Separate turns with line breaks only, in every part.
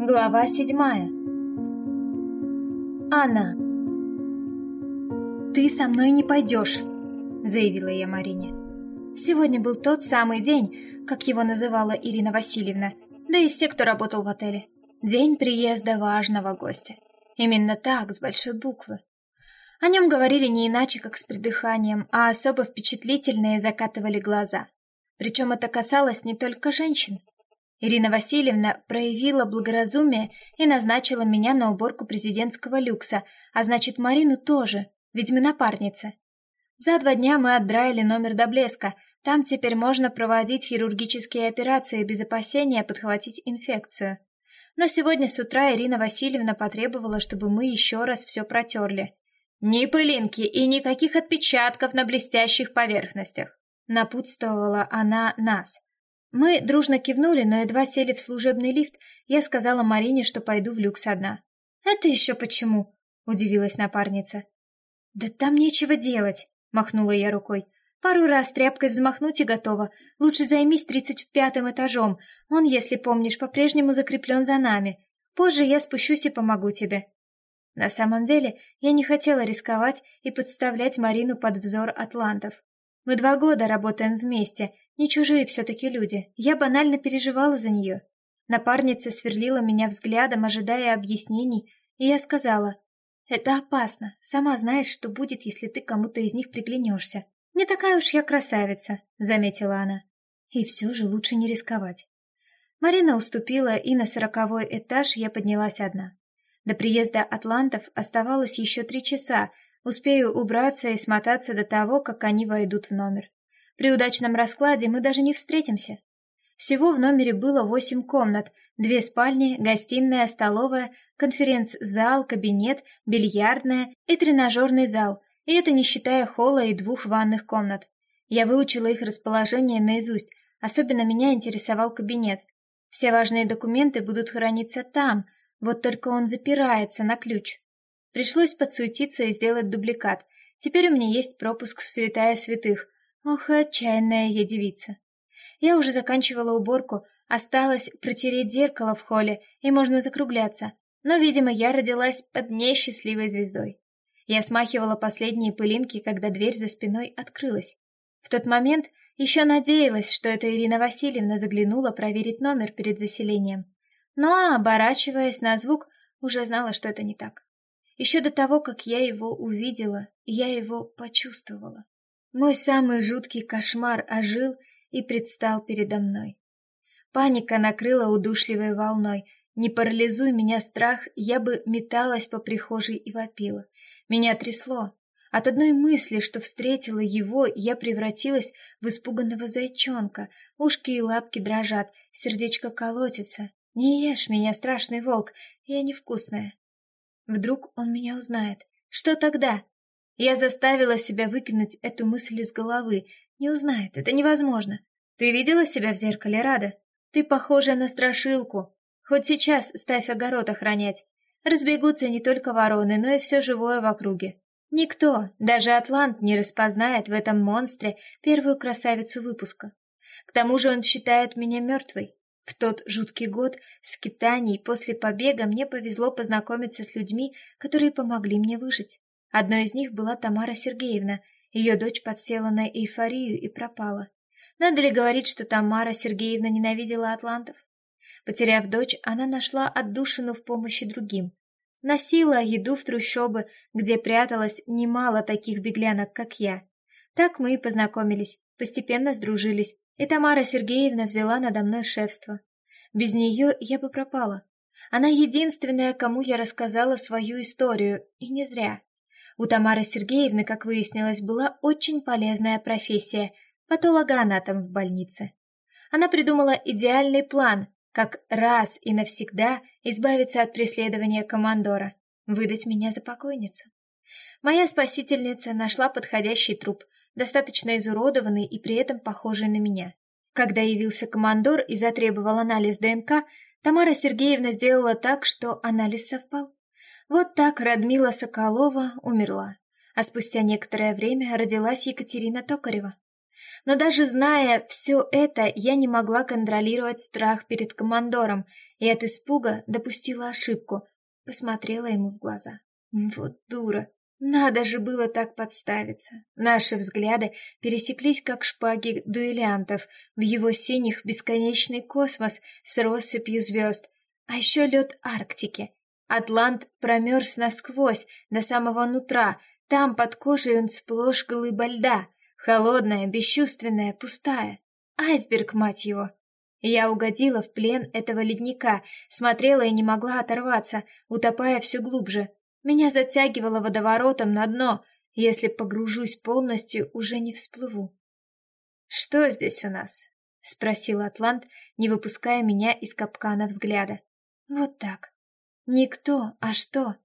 Глава седьмая. Анна. «Ты со мной не пойдешь», — заявила я Марине. Сегодня был тот самый день, как его называла Ирина Васильевна, да и все, кто работал в отеле. День приезда важного гостя. Именно так, с большой буквы. О нем говорили не иначе, как с придыханием, а особо впечатлительные закатывали глаза. Причем это касалось не только женщин. Ирина Васильевна проявила благоразумие и назначила меня на уборку президентского люкса, а значит, Марину тоже, ведь мы напарницы. За два дня мы отдраили номер до блеска, там теперь можно проводить хирургические операции без опасения подхватить инфекцию. Но сегодня с утра Ирина Васильевна потребовала, чтобы мы еще раз все протерли. Ни пылинки и никаких отпечатков на блестящих поверхностях. Напутствовала она нас. Мы дружно кивнули, но едва сели в служебный лифт, я сказала Марине, что пойду в люкс одна. «Это еще почему?» — удивилась напарница. «Да там нечего делать», — махнула я рукой. «Пару раз тряпкой взмахнуть и готово. Лучше займись тридцать пятым этажом. Он, если помнишь, по-прежнему закреплен за нами. Позже я спущусь и помогу тебе». На самом деле, я не хотела рисковать и подставлять Марину под взор атлантов. Мы два года работаем вместе, не чужие все-таки люди. Я банально переживала за нее. Напарница сверлила меня взглядом, ожидая объяснений, и я сказала, «Это опасно. Сама знаешь, что будет, если ты кому-то из них приглянешься. Не такая уж я красавица», — заметила она. И все же лучше не рисковать. Марина уступила, и на сороковой этаж я поднялась одна. До приезда атлантов оставалось еще три часа, Успею убраться и смотаться до того, как они войдут в номер. При удачном раскладе мы даже не встретимся. Всего в номере было восемь комнат, две спальни, гостиная, столовая, конференц-зал, кабинет, бильярдная и тренажерный зал, и это не считая холла и двух ванных комнат. Я выучила их расположение наизусть, особенно меня интересовал кабинет. Все важные документы будут храниться там, вот только он запирается на ключ. Пришлось подсуетиться и сделать дубликат. Теперь у меня есть пропуск в святая святых. Ох, отчаянная я девица. Я уже заканчивала уборку, осталось протереть зеркало в холле, и можно закругляться. Но, видимо, я родилась под несчастливой звездой. Я смахивала последние пылинки, когда дверь за спиной открылась. В тот момент еще надеялась, что это Ирина Васильевна заглянула проверить номер перед заселением. Но, оборачиваясь на звук, уже знала, что это не так. Еще до того, как я его увидела, я его почувствовала. Мой самый жуткий кошмар ожил и предстал передо мной. Паника накрыла удушливой волной. Не парализуй меня страх, я бы металась по прихожей и вопила. Меня трясло. От одной мысли, что встретила его, я превратилась в испуганного зайчонка. Ушки и лапки дрожат, сердечко колотится. Не ешь меня, страшный волк, я невкусная. Вдруг он меня узнает. Что тогда? Я заставила себя выкинуть эту мысль из головы. Не узнает, это невозможно. Ты видела себя в зеркале, Рада? Ты похожа на страшилку. Хоть сейчас ставь огород охранять. Разбегутся не только вороны, но и все живое в округе. Никто, даже Атлант, не распознает в этом монстре первую красавицу выпуска. К тому же он считает меня мертвой. В тот жуткий год скитаний после побега мне повезло познакомиться с людьми, которые помогли мне выжить. Одной из них была Тамара Сергеевна. Ее дочь подсела на эйфорию и пропала. Надо ли говорить, что Тамара Сергеевна ненавидела атлантов? Потеряв дочь, она нашла отдушину в помощи другим. Носила еду в трущобы, где пряталось немало таких беглянок, как я. Так мы и познакомились, постепенно сдружились, и Тамара Сергеевна взяла надо мной шефство. Без нее я бы пропала. Она единственная, кому я рассказала свою историю, и не зря. У Тамары Сергеевны, как выяснилось, была очень полезная профессия – патологоанатом в больнице. Она придумала идеальный план, как раз и навсегда избавиться от преследования командора, выдать меня за покойницу. Моя спасительница нашла подходящий труп – достаточно изуродованный и при этом похожий на меня. Когда явился командор и затребовал анализ ДНК, Тамара Сергеевна сделала так, что анализ совпал. Вот так Радмила Соколова умерла, а спустя некоторое время родилась Екатерина Токарева. Но даже зная все это, я не могла контролировать страх перед командором и от испуга допустила ошибку, посмотрела ему в глаза. Вот дура. Надо же было так подставиться. Наши взгляды пересеклись, как шпаги дуэлянтов, в его синих бесконечный космос с россыпью звезд, а еще лед Арктики. Атлант промерз насквозь, до самого нутра, там под кожей он сплошь глыба льда, холодная, бесчувственная, пустая. Айсберг, мать его. Я угодила в плен этого ледника, смотрела и не могла оторваться, утопая все глубже. Меня затягивало водоворотом на дно. Если погружусь полностью, уже не всплыву. «Что здесь у нас?» — спросил Атлант, не выпуская меня из капкана взгляда. «Вот так. Никто, а что?»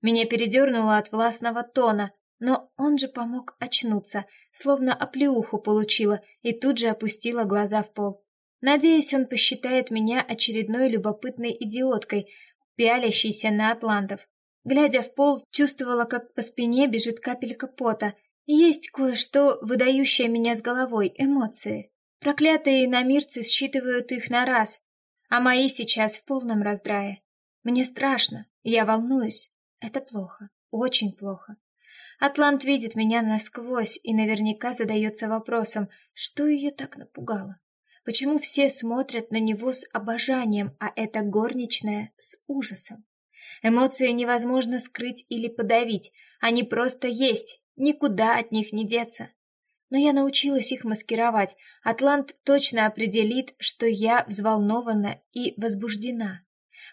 Меня передернуло от властного тона, но он же помог очнуться, словно оплеуху получила и тут же опустила глаза в пол. Надеюсь, он посчитает меня очередной любопытной идиоткой, пялящейся на атлантов. Глядя в пол, чувствовала, как по спине бежит капелька пота. Есть кое-что, выдающее меня с головой, эмоции. Проклятые иномирцы считывают их на раз, а мои сейчас в полном раздрае. Мне страшно, я волнуюсь. Это плохо, очень плохо. Атлант видит меня насквозь и наверняка задается вопросом, что ее так напугало. Почему все смотрят на него с обожанием, а эта горничная с ужасом? Эмоции невозможно скрыть или подавить, они просто есть, никуда от них не деться. Но я научилась их маскировать. Атлант точно определит, что я взволнована и возбуждена.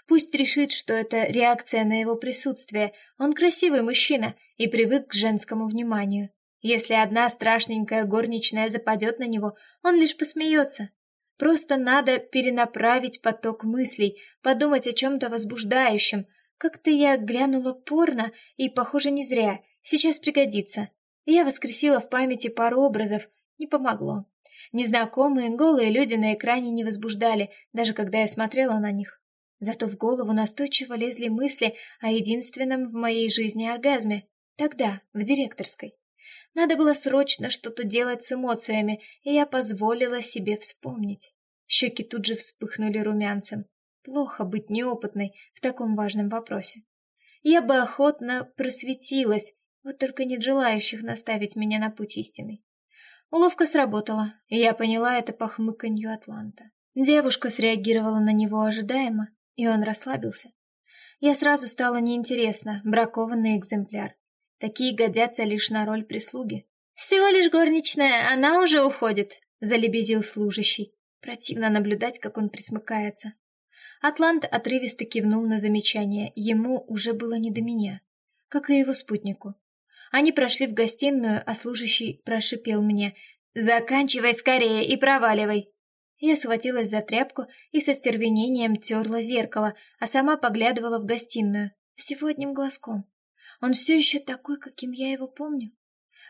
Пусть решит, что это реакция на его присутствие. Он красивый мужчина и привык к женскому вниманию. Если одна страшненькая горничная западет на него, он лишь посмеется. Просто надо перенаправить поток мыслей, подумать о чем-то возбуждающем, как-то я глянула порно, и, похоже, не зря. Сейчас пригодится. Я воскресила в памяти пару образов. Не помогло. Незнакомые, голые люди на экране не возбуждали, даже когда я смотрела на них. Зато в голову настойчиво лезли мысли о единственном в моей жизни оргазме. Тогда, в директорской. Надо было срочно что-то делать с эмоциями, и я позволила себе вспомнить. Щеки тут же вспыхнули румянцем. Плохо быть неопытной в таком важном вопросе. Я бы охотно просветилась, вот только нет желающих наставить меня на путь истинный. Уловка сработала, и я поняла это по хмыканью Атланта. Девушка среагировала на него ожидаемо, и он расслабился. Я сразу стала неинтересна, бракованный экземпляр. Такие годятся лишь на роль прислуги. «Всего лишь горничная, она уже уходит», — залебезил служащий. Противно наблюдать, как он присмыкается. Атлант отрывисто кивнул на замечание, ему уже было не до меня, как и его спутнику. Они прошли в гостиную, а служащий прошипел мне «Заканчивай скорее и проваливай!» Я схватилась за тряпку и со стервенением терла зеркало, а сама поглядывала в гостиную, всего одним глазком. Он все еще такой, каким я его помню.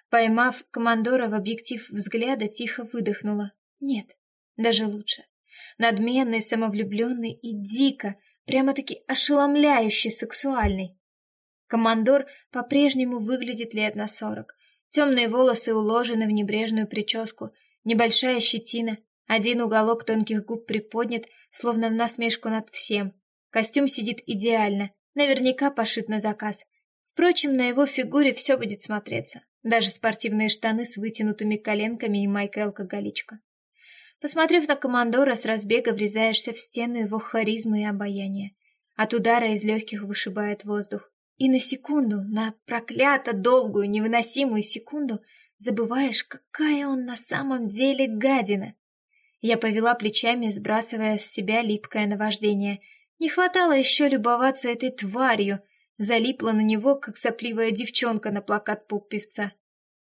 Поймав командора в объектив взгляда, тихо выдохнула. Нет, даже лучше надменный, самовлюбленный и дико, прямо-таки ошеломляюще сексуальный. Командор по-прежнему выглядит лет на сорок. Темные волосы уложены в небрежную прическу, небольшая щетина, один уголок тонких губ приподнят, словно в насмешку над всем. Костюм сидит идеально, наверняка пошит на заказ. Впрочем, на его фигуре все будет смотреться. Даже спортивные штаны с вытянутыми коленками и майка-алкоголичка. Посмотрев на командора, с разбега врезаешься в стену его харизмы и обаяния. От удара из легких вышибает воздух. И на секунду, на проклято долгую, невыносимую секунду, забываешь, какая он на самом деле гадина. Я повела плечами, сбрасывая с себя липкое наваждение. Не хватало еще любоваться этой тварью. Залипла на него, как сопливая девчонка на плакат поп-певца.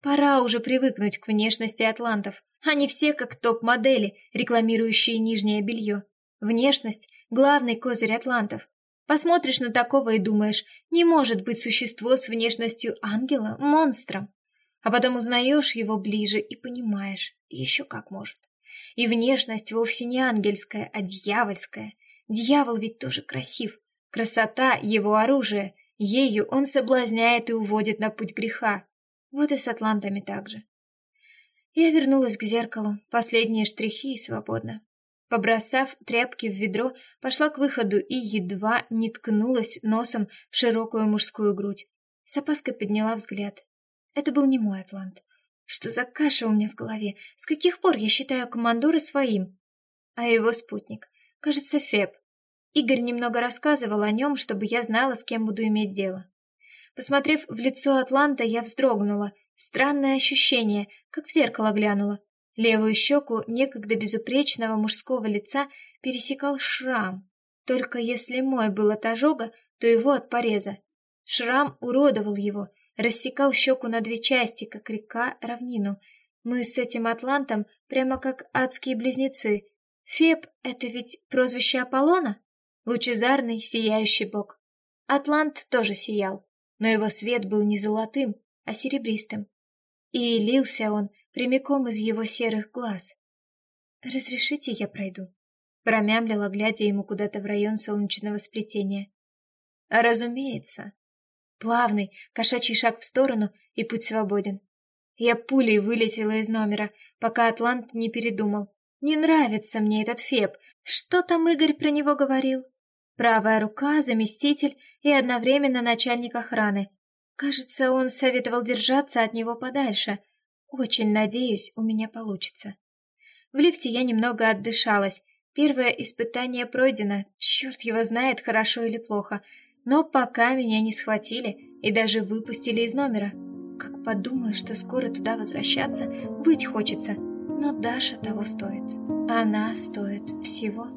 Пора уже привыкнуть к внешности атлантов. Они все как топ-модели, рекламирующие нижнее белье. Внешность – главный козырь атлантов. Посмотришь на такого и думаешь, не может быть существо с внешностью ангела монстром. А потом узнаешь его ближе и понимаешь, еще как может. И внешность вовсе не ангельская, а дьявольская. Дьявол ведь тоже красив. Красота – его оружие. Ею он соблазняет и уводит на путь греха. Вот и с атлантами так же. Я вернулась к зеркалу, последние штрихи и свободно. Побросав тряпки в ведро, пошла к выходу и едва не ткнулась носом в широкую мужскую грудь. С опаской подняла взгляд. Это был не мой атлант. Что за каша у меня в голове? С каких пор я считаю командора своим? А его спутник. Кажется, Феб. Игорь немного рассказывал о нем, чтобы я знала, с кем буду иметь дело. Посмотрев в лицо Атланта, я вздрогнула. Странное ощущение, как в зеркало глянула. Левую щеку некогда безупречного мужского лица пересекал шрам. Только если мой был от ожога, то его от пореза. Шрам уродовал его, рассекал щеку на две части, как река равнину. Мы с этим атлантом прямо как адские близнецы. Феб — это ведь прозвище Аполлона? Лучезарный, сияющий бог. Атлант тоже сиял, но его свет был не золотым, а серебристым. И лился он прямиком из его серых глаз. «Разрешите, я пройду?» Промямлила, глядя ему куда-то в район солнечного сплетения. «Разумеется», Плавный, кошачий шаг в сторону, и путь свободен. Я пулей вылетела из номера, пока Атлант не передумал. Не нравится мне этот Феб. Что там Игорь про него говорил? Правая рука, заместитель и одновременно начальник охраны. Кажется, он советовал держаться от него подальше. Очень надеюсь, у меня получится. В лифте я немного отдышалась. Первое испытание пройдено. Черт его знает, хорошо или плохо. Но пока меня не схватили и даже выпустили из номера. Как подумаю, что скоро туда возвращаться, выть хочется. Но Даша того стоит. Она стоит всего.